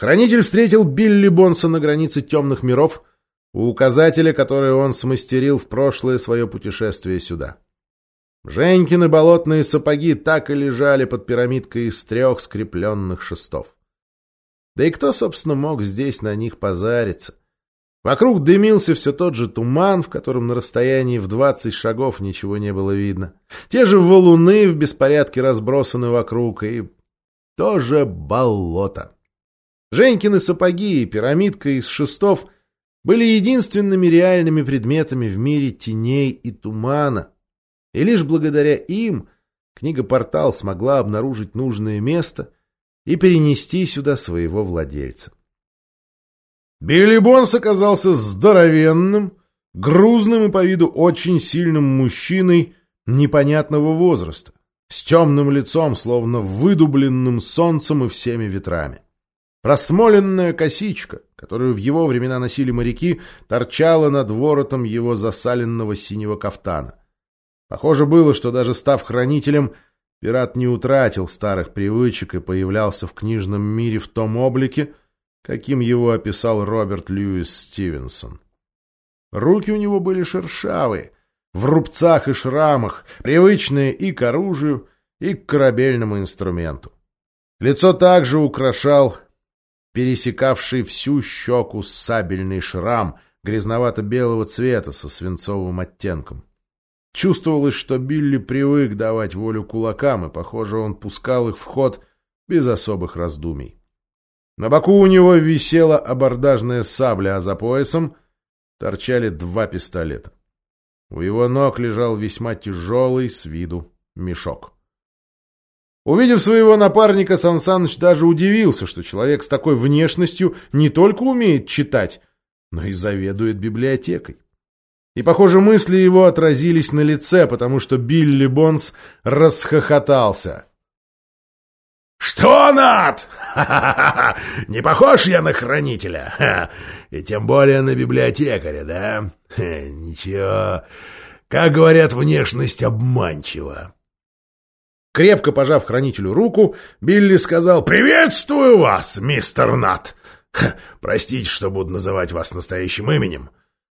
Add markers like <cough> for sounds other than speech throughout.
Хранитель встретил Билли Бонса на границе темных миров у указателя, который он смастерил в прошлое свое путешествие сюда. Женькины болотные сапоги так и лежали под пирамидкой из трех скрепленных шестов. Да и кто, собственно, мог здесь на них позариться? Вокруг дымился все тот же туман, в котором на расстоянии в двадцать шагов ничего не было видно. Те же валуны в беспорядке разбросаны вокруг, и тоже болото. Женькины сапоги и пирамидка из шестов были единственными реальными предметами в мире теней и тумана. И лишь благодаря им книга-портал смогла обнаружить нужное место и перенести сюда своего владельца. Билли Бонс оказался здоровенным, грузным и по виду очень сильным мужчиной непонятного возраста, с темным лицом, словно выдубленным солнцем и всеми ветрами. Просмоленная косичка, которую в его времена носили моряки, торчала над воротом его засаленного синего кафтана. Похоже было, что даже став хранителем, пират не утратил старых привычек и появлялся в книжном мире в том облике, каким его описал Роберт Льюис Стивенсон. Руки у него были шершавые, в рубцах и шрамах, привычные и к оружию, и к корабельному инструменту. Лицо также украшал пересекавший всю щеку сабельный шрам грязновато-белого цвета со свинцовым оттенком. Чувствовалось, что Билли привык давать волю кулакам, и, похоже, он пускал их в ход без особых раздумий. На боку у него висела абордажная сабля, а за поясом торчали два пистолета. У его ног лежал весьма тяжелый с виду мешок. Увидев своего напарника, Сансаныч даже удивился, что человек с такой внешностью не только умеет читать, но и заведует библиотекой. И, похоже, мысли его отразились на лице, потому что Билли Бонс расхохотался. «Что, Над? <laughs> Не похож я на хранителя? <laughs> И тем более на библиотекаря, да? <laughs> Ничего. Как говорят, внешность обманчива». Крепко пожав хранителю руку, Билли сказал «Приветствую вас, мистер Нат! Простите, что буду называть вас настоящим именем.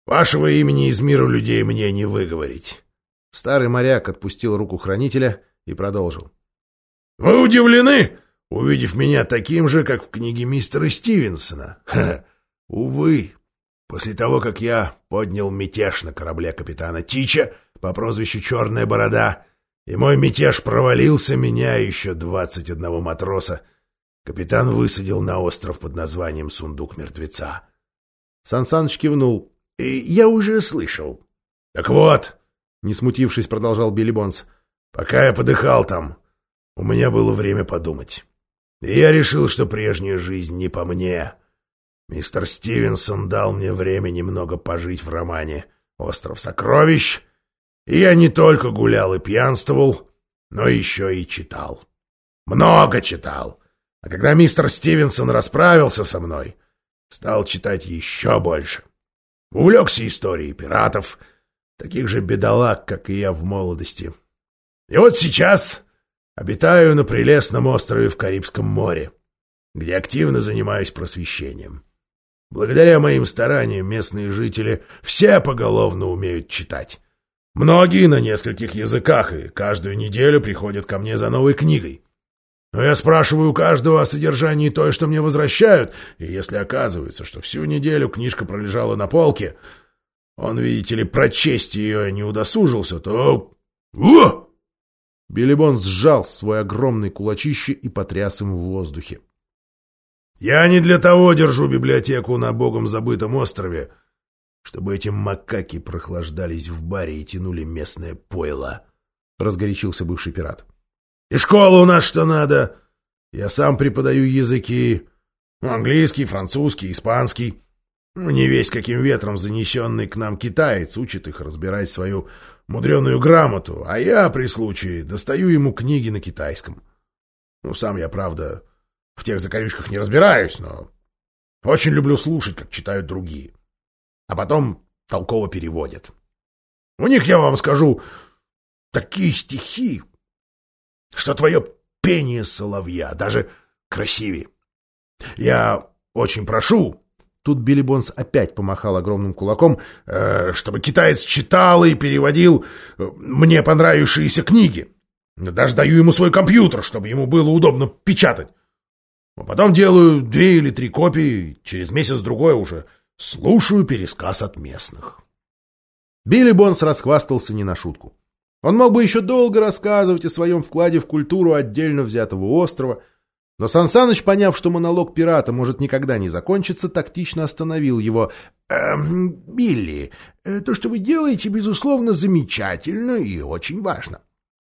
Вашего имени из мира людей мне не выговорить». Старый моряк отпустил руку хранителя и продолжил. Вы удивлены, увидев меня таким же, как в книге мистера Стивенсона? Ха, увы, после того, как я поднял мятеж на корабле капитана Тича по прозвищу Черная Борода, и мой мятеж провалился, меня еще двадцать одного матроса, капитан высадил на остров под названием Сундук Мертвеца. Сансаныч кивнул. И я уже слышал. Так вот, не смутившись, продолжал Билли Бонс, пока я подыхал там, у меня было время подумать. И я решил, что прежняя жизнь не по мне. Мистер Стивенсон дал мне время немного пожить в романе «Остров сокровищ», и я не только гулял и пьянствовал, но еще и читал. Много читал. А когда мистер Стивенсон расправился со мной, стал читать еще больше. Увлекся историей пиратов, таких же бедолаг, как и я в молодости. И вот сейчас Обитаю на прелестном острове в Карибском море, где активно занимаюсь просвещением. Благодаря моим стараниям местные жители все поголовно умеют читать. Многие на нескольких языках и каждую неделю приходят ко мне за новой книгой. Но я спрашиваю каждого о содержании той, что мне возвращают, и если оказывается, что всю неделю книжка пролежала на полке, он, видите ли, прочесть ее не удосужился, то... О! Билибон сжал свой огромный кулачище и потряс им в воздухе. «Я не для того держу библиотеку на богом забытом острове, чтобы эти макаки прохлаждались в баре и тянули местное пойло», — разгорячился бывший пират. «И школа у нас что надо. Я сам преподаю языки. Английский, французский, испанский. Ну, не весь каким ветром занесенный к нам китаец учит их разбирать свою мудреную грамоту, а я при случае достаю ему книги на китайском. Ну, сам я, правда, в тех закорючках не разбираюсь, но очень люблю слушать, как читают другие. А потом толково переводят. У них, я вам скажу, такие стихи, что твое пение соловья даже красивее. Я очень прошу, Тут Билли Бонс опять помахал огромным кулаком, э, чтобы китаец читал и переводил э, мне понравившиеся книги. Даже даю ему свой компьютер, чтобы ему было удобно печатать. А потом делаю две или три копии, через месяц-другой уже слушаю пересказ от местных. Билли Бонс расхвастался не на шутку. Он мог бы еще долго рассказывать о своем вкладе в культуру отдельно взятого острова, но Сансаныч, поняв, что монолог пирата может никогда не закончиться, тактично остановил его. «Эм, «Билли, э, то, что вы делаете, безусловно, замечательно и очень важно.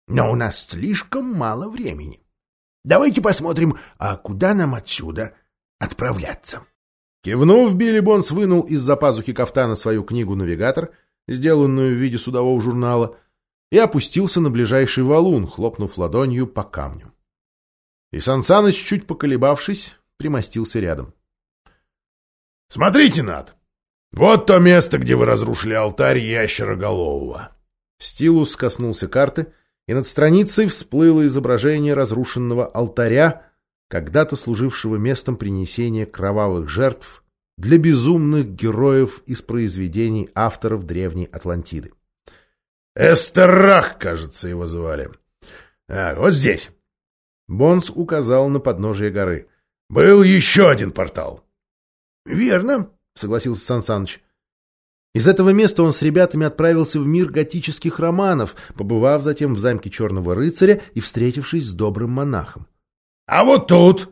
Но у нас слишком мало времени. Давайте посмотрим, а куда нам отсюда отправляться?» Кивнув, Билли Бонс вынул из-за пазухи кафтана свою книгу-навигатор, сделанную в виде судового журнала, и опустился на ближайший валун, хлопнув ладонью по камню. И Сансаныч, чуть поколебавшись, примостился рядом. «Смотрите, Над! Вот то место, где вы разрушили алтарь ящероголового!» Стилус коснулся карты, и над страницей всплыло изображение разрушенного алтаря, когда-то служившего местом принесения кровавых жертв для безумных героев из произведений авторов Древней Атлантиды. «Эстерах, кажется, его звали. А, вот здесь. Бонс указал на подножие горы. «Был еще один портал». «Верно», — согласился Сансаныч. Из этого места он с ребятами отправился в мир готических романов, побывав затем в замке Черного Рыцаря и встретившись с добрым монахом. «А вот тут!»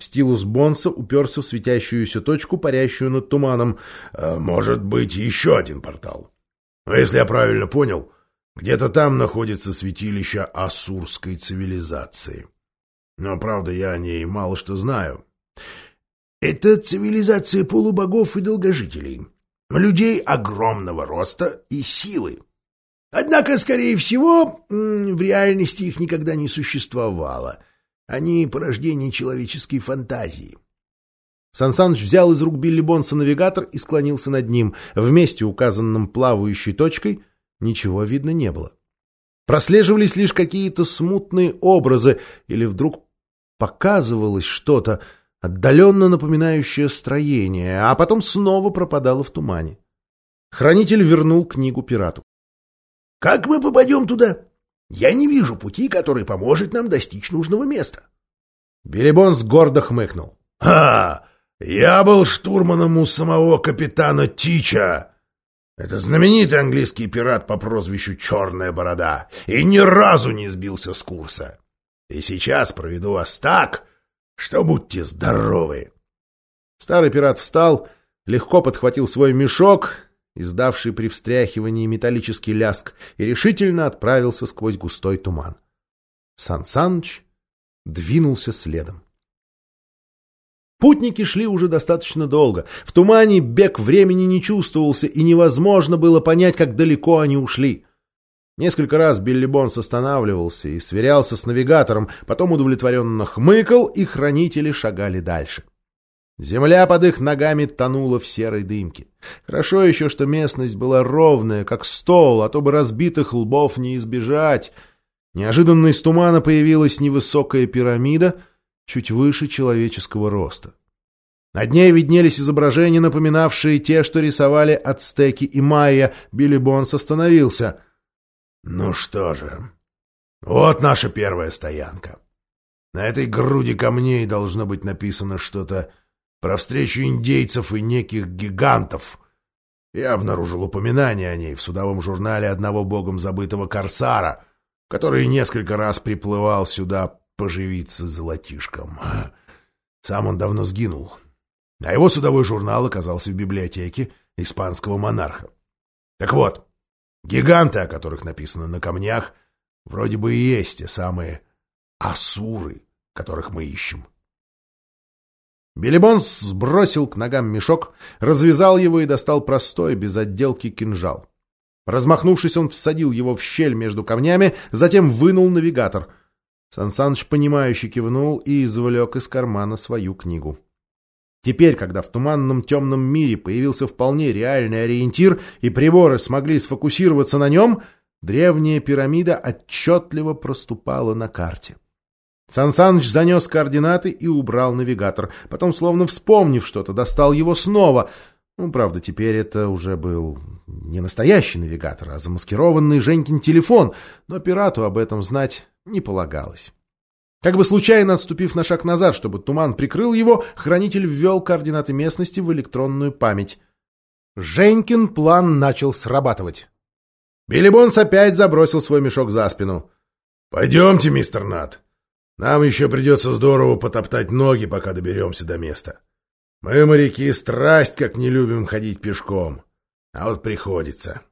Стилус Бонса уперся в светящуюся точку, парящую над туманом. «Э, «Может быть, еще один портал. Но если я правильно понял, где-то там находится святилище Асурской цивилизации». Но, правда, я о ней мало что знаю. Это цивилизация полубогов и долгожителей. Людей огромного роста и силы. Однако, скорее всего, в реальности их никогда не существовало. Они — порождение человеческой фантазии. Сансаныч взял из рук Билли Бонса навигатор и склонился над ним. В месте, указанном плавающей точкой, ничего видно не было. Прослеживались лишь какие-то смутные образы, или вдруг показывалось что-то, отдаленно напоминающее строение, а потом снова пропадало в тумане. Хранитель вернул книгу пирату. — Как мы попадем туда? Я не вижу пути, который поможет нам достичь нужного места. Билибонс гордо хмыкнул. — Ха! Я был штурманом у самого капитана Тича. Это знаменитый английский пират по прозвищу Черная Борода и ни разу не сбился с курса. И сейчас проведу вас так, что будьте здоровы. Старый пират встал, легко подхватил свой мешок, издавший при встряхивании металлический ляск, и решительно отправился сквозь густой туман. Сан Саныч двинулся следом. Путники шли уже достаточно долго. В тумане бег времени не чувствовался, и невозможно было понять, как далеко они ушли. Несколько раз Билли Бонс останавливался и сверялся с навигатором, потом удовлетворенно хмыкал, и хранители шагали дальше. Земля под их ногами тонула в серой дымке. Хорошо еще, что местность была ровная, как стол, а то бы разбитых лбов не избежать. Неожиданно из тумана появилась невысокая пирамида, чуть выше человеческого роста. Над ней виднелись изображения, напоминавшие те, что рисовали ацтеки и майя. Билли Бонс остановился — ну что же, вот наша первая стоянка. На этой груди камней должно быть написано что-то про встречу индейцев и неких гигантов. Я обнаружил упоминание о ней в судовом журнале одного богом забытого корсара, который несколько раз приплывал сюда поживиться золотишком. Сам он давно сгинул, а его судовой журнал оказался в библиотеке испанского монарха. Так вот, Гиганты, о которых написано на камнях, вроде бы и есть те самые асуры, которых мы ищем. Билибонс сбросил к ногам мешок, развязал его и достал простой, без отделки кинжал. Размахнувшись, он всадил его в щель между камнями, затем вынул навигатор. Сансаныч, понимающе кивнул и извлек из кармана свою книгу. Теперь, когда в туманном темном мире появился вполне реальный ориентир, и приборы смогли сфокусироваться на нем, древняя пирамида отчетливо проступала на карте. Сан Саныч занес координаты и убрал навигатор. Потом, словно вспомнив что-то, достал его снова. Ну, правда, теперь это уже был не настоящий навигатор, а замаскированный Женькин телефон, но пирату об этом знать не полагалось. Как бы случайно отступив на шаг назад, чтобы туман прикрыл его, хранитель ввел координаты местности в электронную память. Женькин план начал срабатывать. Билли Бонс опять забросил свой мешок за спину. «Пойдемте, мистер Нат. Нам еще придется здорово потоптать ноги, пока доберемся до места. Мы, моряки, страсть как не любим ходить пешком. А вот приходится.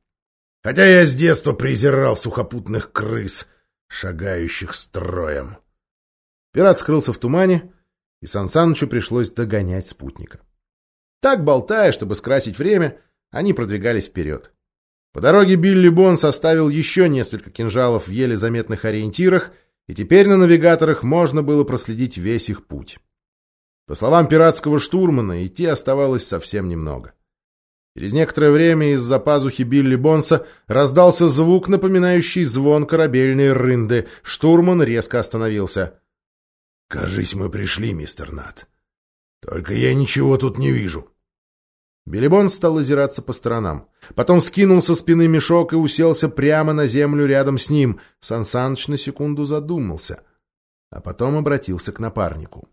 Хотя я с детства презирал сухопутных крыс, шагающих строем». Пират скрылся в тумане, и Сан Санычу пришлось догонять спутника. Так, болтая, чтобы скрасить время, они продвигались вперед. По дороге Билли Бон составил еще несколько кинжалов в еле заметных ориентирах, и теперь на навигаторах можно было проследить весь их путь. По словам пиратского штурмана, идти оставалось совсем немного. Через некоторое время из-за пазухи Билли Бонса раздался звук, напоминающий звон корабельной рынды. Штурман резко остановился. «Кажись, мы пришли, мистер Нат. Только я ничего тут не вижу». Билибон стал озираться по сторонам. Потом скинул со спины мешок и уселся прямо на землю рядом с ним. Сан Саныч на секунду задумался, а потом обратился к напарнику.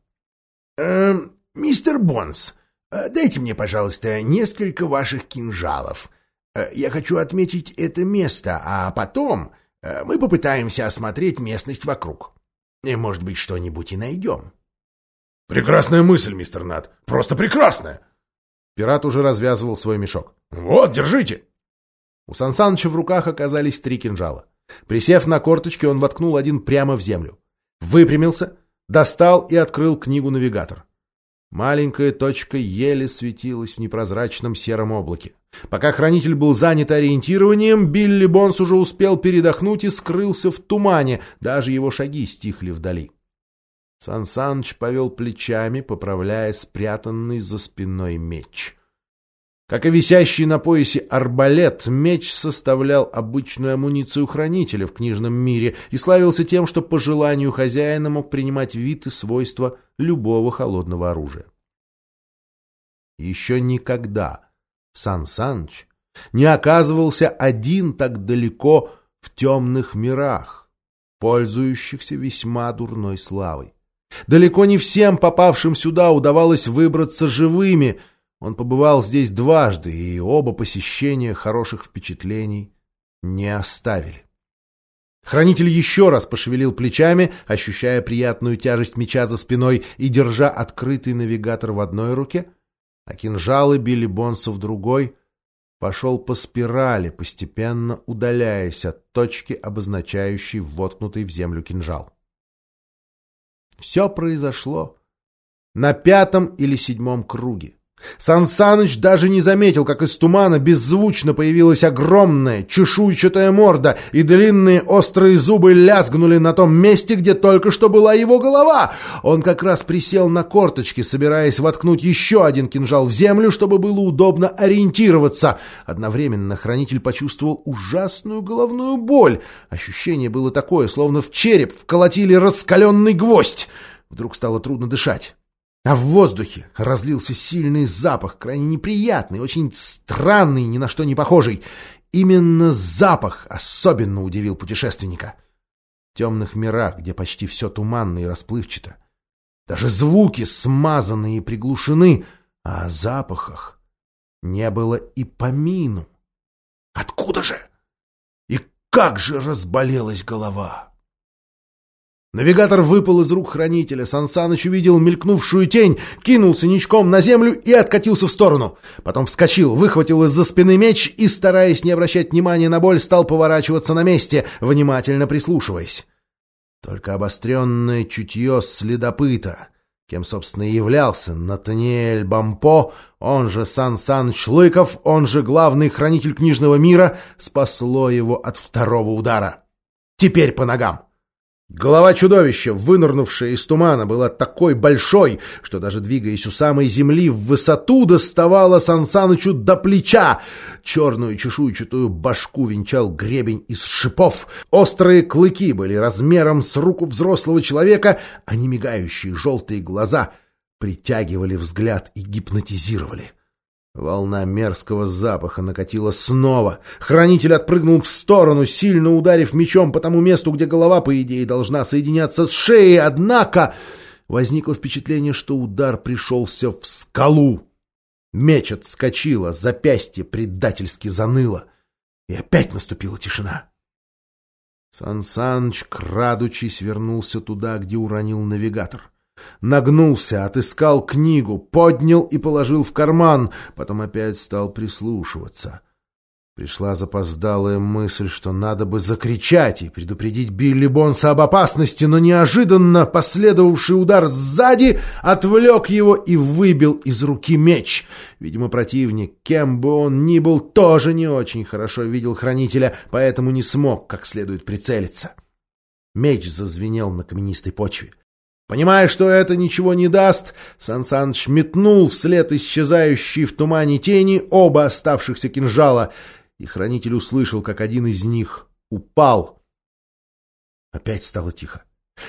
«Э, «Мистер Бонс, э, дайте мне, пожалуйста, несколько ваших кинжалов. Э, я хочу отметить это место, а потом э, мы попытаемся осмотреть местность вокруг». И, может быть, что-нибудь и найдем. Прекрасная мысль, мистер Нат. Просто прекрасная. Пират уже развязывал свой мешок. Вот, держите. У Сансаныча в руках оказались три кинжала. Присев на корточки, он воткнул один прямо в землю. Выпрямился, достал и открыл книгу-навигатор. Маленькая точка еле светилась в непрозрачном сером облаке. Пока хранитель был занят ориентированием, Билли Бонс уже успел передохнуть и скрылся в тумане, даже его шаги стихли вдали. Сан Саныч повел плечами, поправляя спрятанный за спиной меч. Как и висящий на поясе арбалет, меч составлял обычную амуницию хранителя в книжном мире и славился тем, что по желанию хозяина мог принимать вид и свойства любого холодного оружия. Еще никогда Сан Саныч не оказывался один так далеко в темных мирах, пользующихся весьма дурной славой. Далеко не всем попавшим сюда удавалось выбраться живыми — он побывал здесь дважды, и оба посещения хороших впечатлений не оставили. Хранитель еще раз пошевелил плечами, ощущая приятную тяжесть меча за спиной и держа открытый навигатор в одной руке, а кинжалы били Бонса в другой, пошел по спирали, постепенно удаляясь от точки, обозначающей воткнутый в землю кинжал. Все произошло на пятом или седьмом круге. Сан Саныч даже не заметил, как из тумана беззвучно появилась огромная чешуйчатая морда, и длинные острые зубы лязгнули на том месте, где только что была его голова. Он как раз присел на корточки, собираясь воткнуть еще один кинжал в землю, чтобы было удобно ориентироваться. Одновременно хранитель почувствовал ужасную головную боль. Ощущение было такое, словно в череп вколотили раскаленный гвоздь. Вдруг стало трудно дышать. А в воздухе разлился сильный запах, крайне неприятный, очень странный, ни на что не похожий. Именно запах особенно удивил путешественника. В темных мирах, где почти все туманно и расплывчато, даже звуки смазаны и приглушены, а о запахах не было и помину. Откуда же? И как же разболелась голова! Навигатор выпал из рук хранителя. Сансаныч увидел мелькнувшую тень, кинулся ничком на землю и откатился в сторону. Потом вскочил, выхватил из-за спины меч и, стараясь не обращать внимания на боль, стал поворачиваться на месте, внимательно прислушиваясь. Только обостренное чутье следопыта, кем, собственно, и являлся Натаниэль Бампо, он же Сан Саныч Лыков, он же главный хранитель книжного мира, спасло его от второго удара. Теперь по ногам. Голова чудовища, вынырнувшая из тумана, была такой большой, что даже двигаясь у самой земли в высоту, доставала Сансанычу до плеча. Черную чешуйчатую башку венчал гребень из шипов. Острые клыки были размером с руку взрослого человека, а не мигающие желтые глаза притягивали взгляд и гипнотизировали. — Волна мерзкого запаха накатила снова. Хранитель отпрыгнул в сторону, сильно ударив мечом по тому месту, где голова, по идее, должна соединяться с шеей. Однако возникло впечатление, что удар пришелся в скалу. Меч отскочила, запястье предательски заныло. И опять наступила тишина. Сан Саныч, крадучись, вернулся туда, где уронил навигатор. Нагнулся, отыскал книгу, поднял и положил в карман, потом опять стал прислушиваться. Пришла запоздалая мысль, что надо бы закричать и предупредить Билли Бонса об опасности, но неожиданно последовавший удар сзади отвлек его и выбил из руки меч. Видимо, противник, кем бы он ни был, тоже не очень хорошо видел хранителя, поэтому не смог как следует прицелиться. Меч зазвенел на каменистой почве. Понимая, что это ничего не даст, Сан Саныч метнул вслед исчезающей в тумане тени оба оставшихся кинжала, и хранитель услышал, как один из них упал. Опять стало тихо.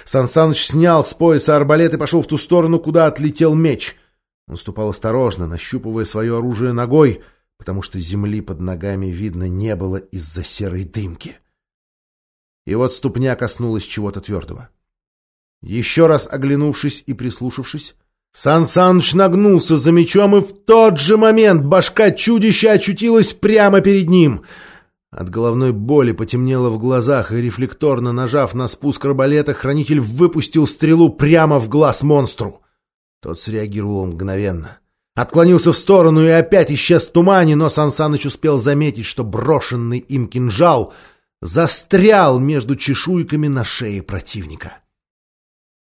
Сан Саныч снял с пояса арбалет и пошел в ту сторону, куда отлетел меч. Он ступал осторожно, нащупывая свое оружие ногой, потому что земли под ногами видно не было из-за серой дымки. И вот ступня коснулась чего-то твердого. Еще раз оглянувшись и прислушавшись, Сан Саныч нагнулся за мечом, и в тот же момент башка чудища очутилась прямо перед ним. От головной боли потемнело в глазах, и рефлекторно нажав на спуск арбалета, хранитель выпустил стрелу прямо в глаз монстру. Тот среагировал мгновенно. Отклонился в сторону и опять исчез в тумане, но Сан Саныч успел заметить, что брошенный им кинжал застрял между чешуйками на шее противника.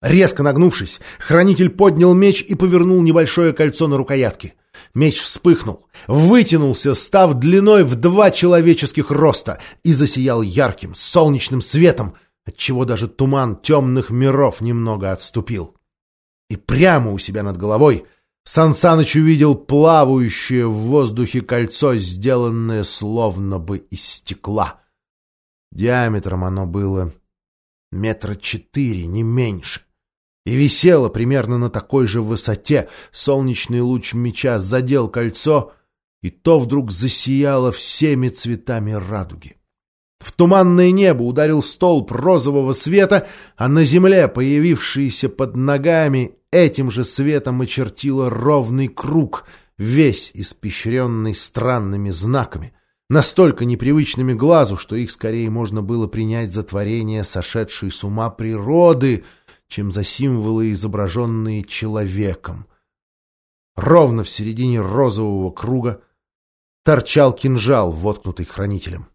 Резко нагнувшись, хранитель поднял меч и повернул небольшое кольцо на рукоятке. Меч вспыхнул, вытянулся, став длиной в два человеческих роста, и засиял ярким, солнечным светом, отчего даже туман темных миров немного отступил. И прямо у себя над головой Сансаныч увидел плавающее в воздухе кольцо, сделанное словно бы из стекла. Диаметром оно было метра четыре, не меньше и висела примерно на такой же высоте. Солнечный луч меча задел кольцо, и то вдруг засияло всеми цветами радуги. В туманное небо ударил столб розового света, а на земле, появившийся под ногами, этим же светом очертило ровный круг, весь испещренный странными знаками, настолько непривычными глазу, что их скорее можно было принять за творение сошедшей с ума природы — чем за символы, изображенные человеком. Ровно в середине розового круга торчал кинжал, воткнутый хранителем.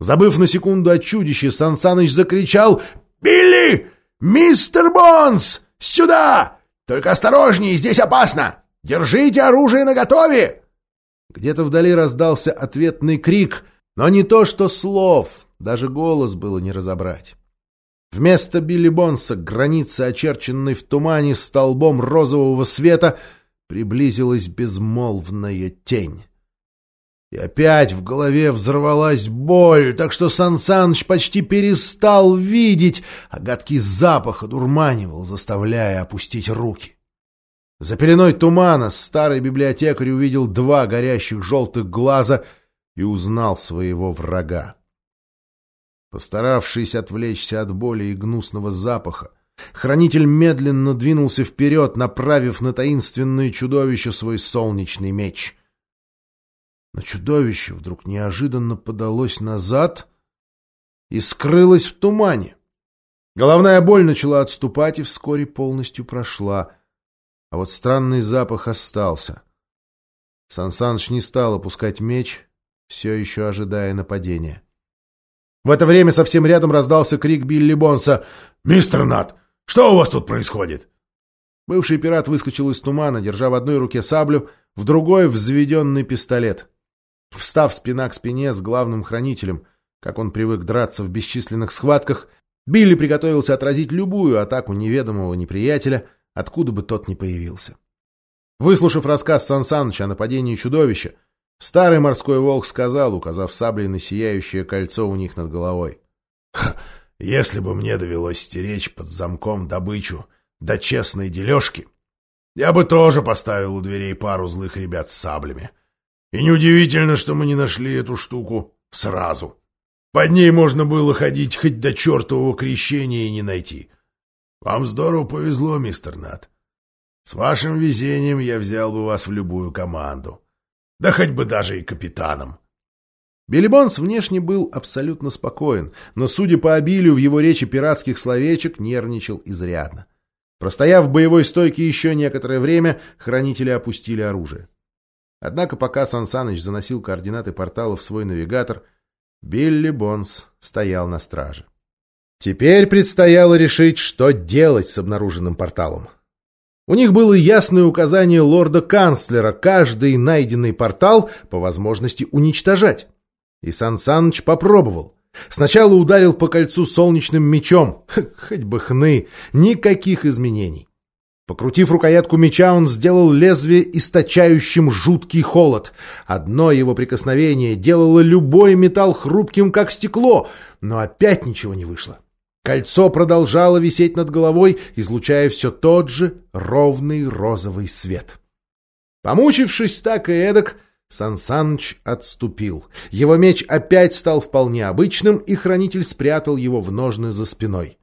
Забыв на секунду о чудище, Сансаныч закричал «Билли! Мистер Бонс! Сюда! Только осторожнее, здесь опасно! Держите оружие наготове!» Где-то вдали раздался ответный крик, но не то что слов, даже голос было не разобрать. Вместо Билли Бонса к границе, очерченной в тумане столбом розового света, приблизилась безмолвная тень. И опять в голове взорвалась боль, так что Сан Саныч почти перестал видеть, а гадкий запах одурманивал, заставляя опустить руки. За пеленой тумана старый библиотекарь увидел два горящих желтых глаза и узнал своего врага. Постаравшись отвлечься от боли и гнусного запаха, хранитель медленно двинулся вперед, направив на таинственное чудовище свой солнечный меч. Но чудовище вдруг неожиданно подалось назад и скрылось в тумане. Головная боль начала отступать и вскоре полностью прошла, а вот странный запах остался. Сансаныч не стал опускать меч, все еще ожидая нападения. В это время совсем рядом раздался крик Билли Бонса. «Мистер Нат, что у вас тут происходит?» Бывший пират выскочил из тумана, держа в одной руке саблю, в другой — взведенный пистолет. Встав спина к спине с главным хранителем, как он привык драться в бесчисленных схватках, Билли приготовился отразить любую атаку неведомого неприятеля, откуда бы тот ни появился. Выслушав рассказ Сан Саныча о нападении чудовища, старый морской волк сказал, указав саблей на сияющее кольцо у них над головой. — Если бы мне довелось стеречь под замком добычу до честной дележки, я бы тоже поставил у дверей пару злых ребят с саблями. И неудивительно, что мы не нашли эту штуку сразу. Под ней можно было ходить хоть до чертового крещения и не найти. Вам здорово повезло, мистер Нат. С вашим везением я взял бы вас в любую команду. Да хоть бы даже и капитаном. Билли Бонс внешне был абсолютно спокоен, но, судя по обилию в его речи пиратских словечек, нервничал изрядно. Простояв в боевой стойке еще некоторое время, хранители опустили оружие. Однако пока Сан Саныч заносил координаты портала в свой навигатор, Билли Бонс стоял на страже. Теперь предстояло решить, что делать с обнаруженным порталом. У них было ясное указание лорда-канцлера каждый найденный портал по возможности уничтожать. И Сан Саныч попробовал. Сначала ударил по кольцу солнечным мечом. Хоть бы хны, никаких изменений. Покрутив рукоятку меча, он сделал лезвие источающим жуткий холод. Одно его прикосновение делало любой металл хрупким, как стекло, но опять ничего не вышло. Кольцо продолжало висеть над головой, излучая все тот же ровный розовый свет. Помучившись так и эдак, Сансаныч отступил. Его меч опять стал вполне обычным, и хранитель спрятал его в ножны за спиной.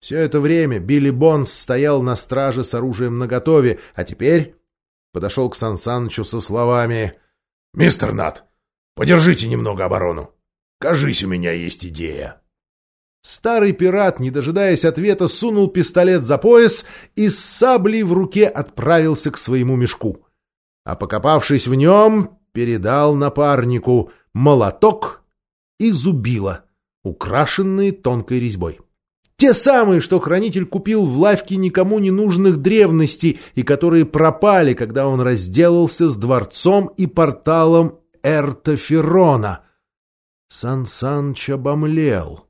Все это время Билли Бонс стоял на страже с оружием наготове, а теперь подошел к Сан Санычу со словами «Мистер Нат, подержите немного оборону. Кажись, у меня есть идея». Старый пират, не дожидаясь ответа, сунул пистолет за пояс и с саблей в руке отправился к своему мешку. А покопавшись в нем, передал напарнику молоток и зубило, украшенные тонкой резьбой. Те самые, что хранитель купил в лавке никому не нужных древностей и которые пропали, когда он разделался с дворцом и порталом Эртоферона. Сан Саныч обомлел. —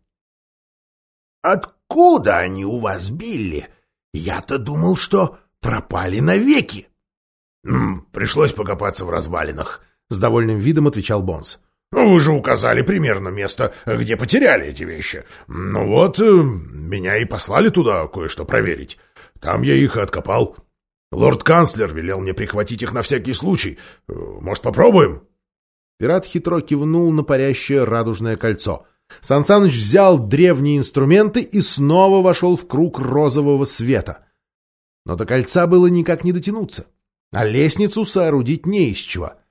Откуда они у вас, Билли? Я-то думал, что пропали навеки. — Пришлось покопаться в развалинах, — с довольным видом отвечал Бонс. Ну, вы же указали примерно место, где потеряли эти вещи. Ну вот, э, меня и послали туда кое-что проверить. Там я их откопал. Лорд-канцлер велел мне прихватить их на всякий случай. Э, может, попробуем?» Пират хитро кивнул на парящее радужное кольцо. Сансаныч взял древние инструменты и снова вошел в круг розового света. Но до кольца было никак не дотянуться, а лестницу соорудить не из чего —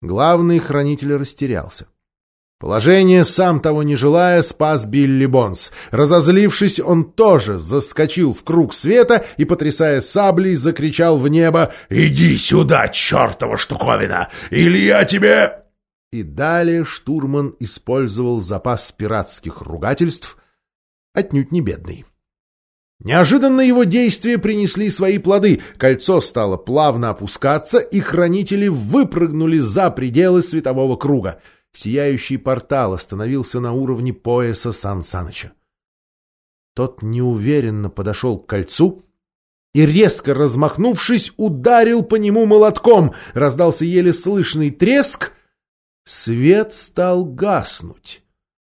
Главный хранитель растерялся. Положение, сам того не желая, спас Билли Бонс. Разозлившись, он тоже заскочил в круг света и, потрясая саблей, закричал в небо «Иди сюда, чертова штуковина, или я тебе...» И далее штурман использовал запас пиратских ругательств, отнюдь не бедный. Неожиданно его действия принесли свои плоды. Кольцо стало плавно опускаться, и хранители выпрыгнули за пределы светового круга. Сияющий портал остановился на уровне пояса Сан Саныча. Тот неуверенно подошел к кольцу и, резко размахнувшись, ударил по нему молотком. Раздался еле слышный треск. Свет стал гаснуть.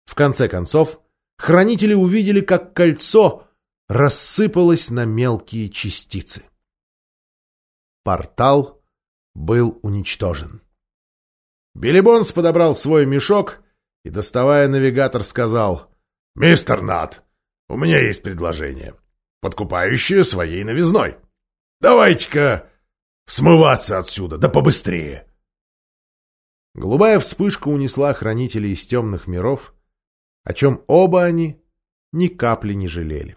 В конце концов, хранители увидели, как кольцо — рассыпалась на мелкие частицы. Портал был уничтожен. Билли Бонс подобрал свой мешок и, доставая навигатор, сказал «Мистер Нат, у меня есть предложение, подкупающее своей новизной. Давайте-ка смываться отсюда, да побыстрее!» Голубая вспышка унесла хранителей из темных миров, о чем оба они ни капли не жалели.